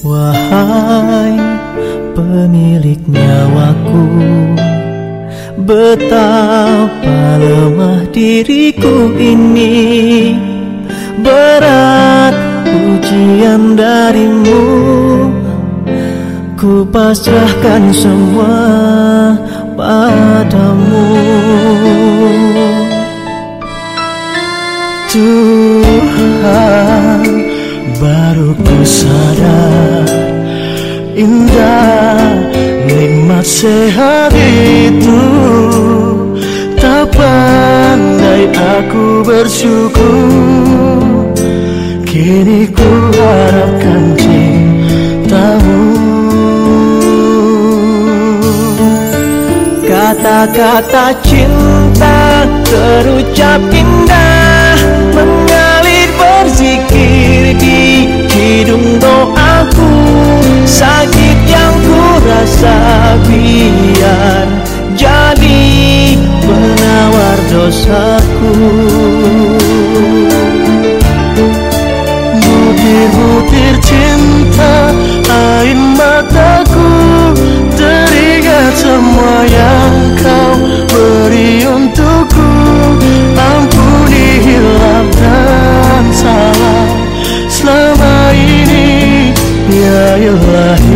Wahai pemilik nyawaku Betapa lemah diriku ini. Berat ujian darimu Ku pasrahkan semua padamu. Tuhan baru ku sadar Indah. Nikmat sehat itu Tak pandai aku bersyukur. Kini ku harapkan cintamu. Kata-kata cinta terucap indah dosaku. Butir-butir cinta air mataku Teringat semua yang kau beri untukku. Ampuni hilaf dan salah. Selama ini Ya Ilahi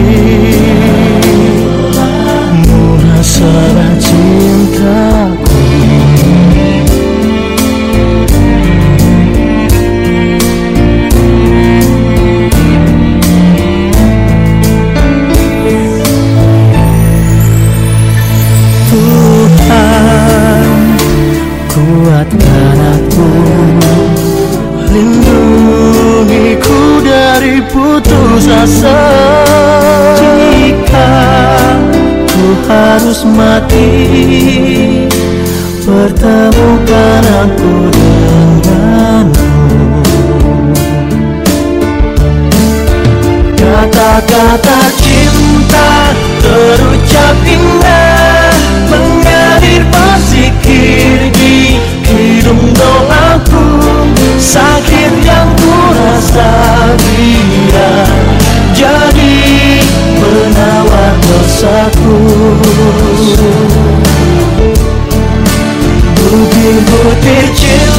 jika ku harus mati pertemukan aku denganmu. Kata-kata উদির হতে চেয়ে